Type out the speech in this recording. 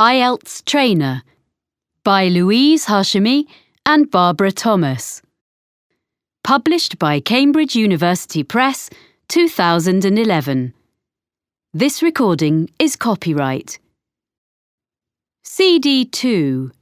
IELTS Trainer by Louise Hashemi and Barbara Thomas. Published by Cambridge University Press, 2011. This recording is copyright. CD 2